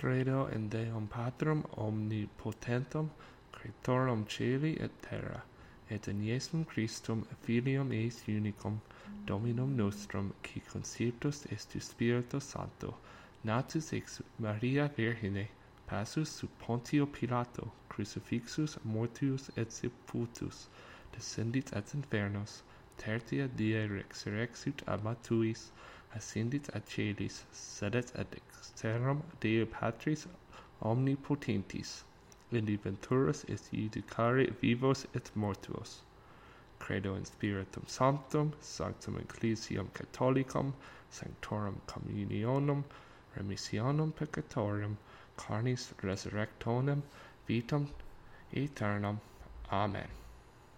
credo in Deum Patrum omnipotentum, creatorum celi et terra, et in Iesum Christum filium eis unicum, Dominum nostrum, qui conceptus est Spiritus Sancto, natus ex Maria Virgine, passus sub Pontio Pilato, crucifixus mortuus et sepultus, descendit et infernos, tertia die resurrexit a matuis, ascendit ad celis, sedet ad externum Deo Patris omnipotentis, in venturus est judicare vivos et mortuos. Credo in Spiritum Sanctum, Sanctum Ecclesiam Catholicam, Sanctorum Communionum, Remissionum Peccatorium, Carnis Resurrectionem, Vitam Aeternam. Amen.